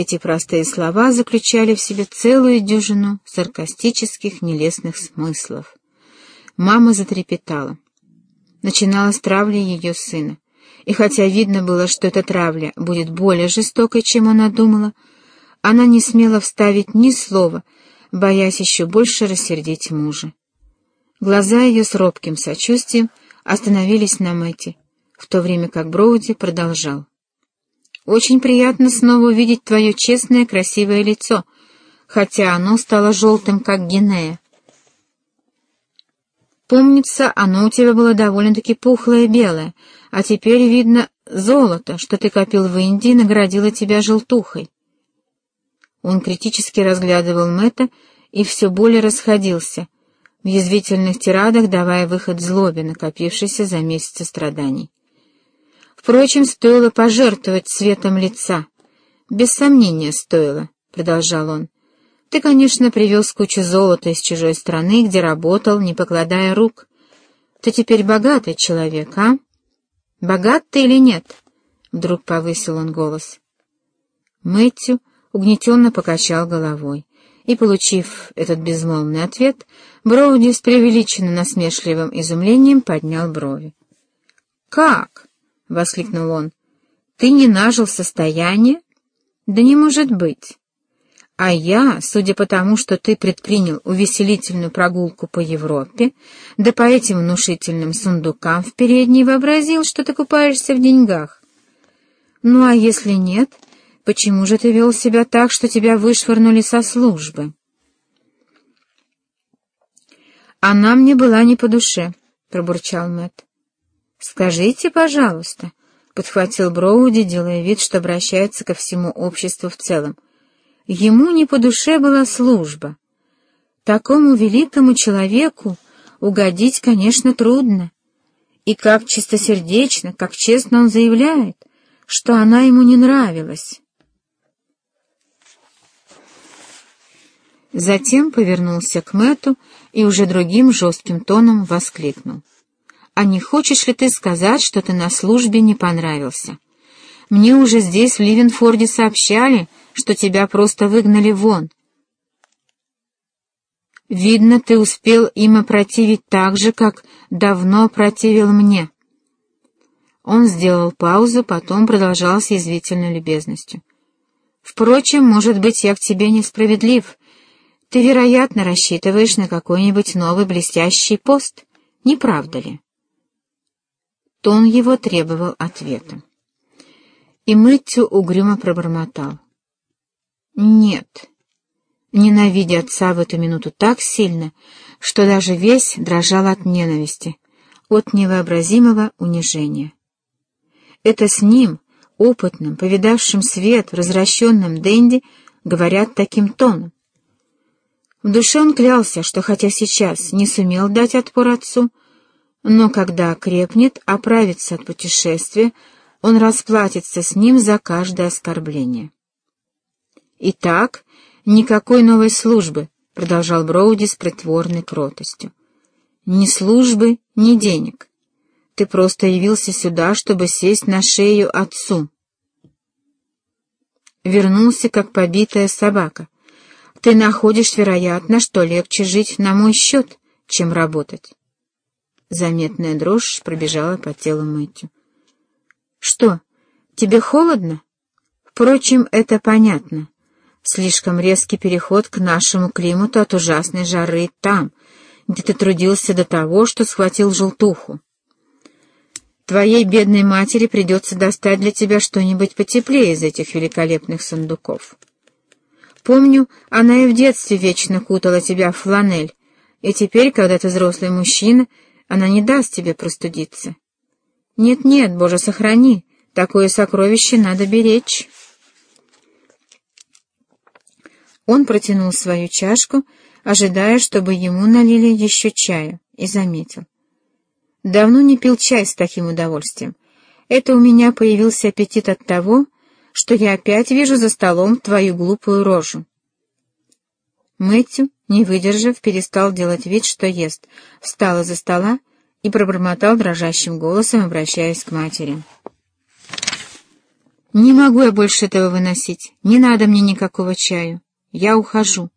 Эти простые слова заключали в себе целую дюжину саркастических нелестных смыслов. Мама затрепетала. Начиналась травля ее сына. И хотя видно было, что эта травля будет более жестокой, чем она думала, она не смела вставить ни слова, боясь еще больше рассердить мужа. Глаза ее с робким сочувствием остановились на Мэти, в то время как Броуди продолжал. Очень приятно снова увидеть твое честное, красивое лицо, хотя оно стало желтым, как гинея. Помнится, оно у тебя было довольно-таки пухлое белое, а теперь, видно, золото, что ты копил в Индии, наградило тебя желтухой. Он критически разглядывал Мэтта и все более расходился, в язвительных тирадах давая выход злобе, накопившейся за месяцы страданий. Впрочем, стоило пожертвовать цветом лица. Без сомнения стоило, — продолжал он. Ты, конечно, привез кучу золота из чужой страны, где работал, не покладая рук. Ты теперь богатый человек, а? Богат ты или нет? Вдруг повысил он голос. Мэтью угнетенно покачал головой, и, получив этот безмолвный ответ, Броуди с преувеличенно насмешливым изумлением поднял брови. «Как?» — воскликнул он. «Ты не нажил состояние? Да не может быть. А я, судя по тому, что ты предпринял увеселительную прогулку по Европе, да по этим внушительным сундукам в передней вообразил, что ты купаешься в деньгах. Ну а если нет, почему же ты вел себя так, что тебя вышвырнули со службы?» «Она мне была не по душе», — пробурчал Мэтт. «Скажите, пожалуйста», — подхватил Броуди, делая вид, что обращается ко всему обществу в целом. «Ему не по душе была служба. Такому великому человеку угодить, конечно, трудно. И как чистосердечно, как честно он заявляет, что она ему не нравилась». Затем повернулся к Мэту и уже другим жестким тоном воскликнул. А не хочешь ли ты сказать, что ты на службе не понравился? Мне уже здесь, в Ливенфорде, сообщали, что тебя просто выгнали вон. Видно, ты успел им опротивить так же, как давно противил мне. Он сделал паузу, потом продолжал с язвительной любезностью. Впрочем, может быть, я к тебе несправедлив. Ты, вероятно, рассчитываешь на какой-нибудь новый блестящий пост, не правда ли? Тон его требовал ответа. И Мэтью угрюмо пробормотал. «Нет». Ненавидя отца в эту минуту так сильно, что даже весь дрожал от ненависти, от невообразимого унижения. Это с ним, опытным, повидавшим свет, возвращенным Дэнди, говорят таким тоном. В душе он клялся, что хотя сейчас не сумел дать отпор отцу, но когда окрепнет, оправится от путешествия, он расплатится с ним за каждое оскорбление. «Итак, никакой новой службы», — продолжал Броуди с притворной кротостью. «Ни службы, ни денег. Ты просто явился сюда, чтобы сесть на шею отцу». Вернулся, как побитая собака. Ты находишь, вероятно, что легче жить на мой счет, чем работать. Заметная дрожь пробежала по телу Мэтью. «Что, тебе холодно?» «Впрочем, это понятно. Слишком резкий переход к нашему климату от ужасной жары там, где ты трудился до того, что схватил желтуху. Твоей бедной матери придется достать для тебя что-нибудь потеплее из этих великолепных сундуков. Помню, она и в детстве вечно кутала тебя в фланель, и теперь, когда ты взрослый мужчина, она не даст тебе простудиться. Нет-нет, Боже, сохрани, такое сокровище надо беречь. Он протянул свою чашку, ожидая, чтобы ему налили еще чаю, и заметил. Давно не пил чай с таким удовольствием. Это у меня появился аппетит от того, что я опять вижу за столом твою глупую рожу. Мэтью, не выдержав, перестал делать вид, что ест, встал из-за стола и пробормотал дрожащим голосом, обращаясь к матери. «Не могу я больше этого выносить. Не надо мне никакого чаю. Я ухожу.